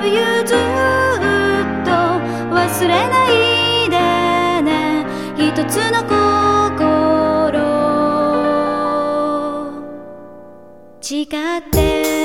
love you ずっと忘れないでね。一つの心。誓って。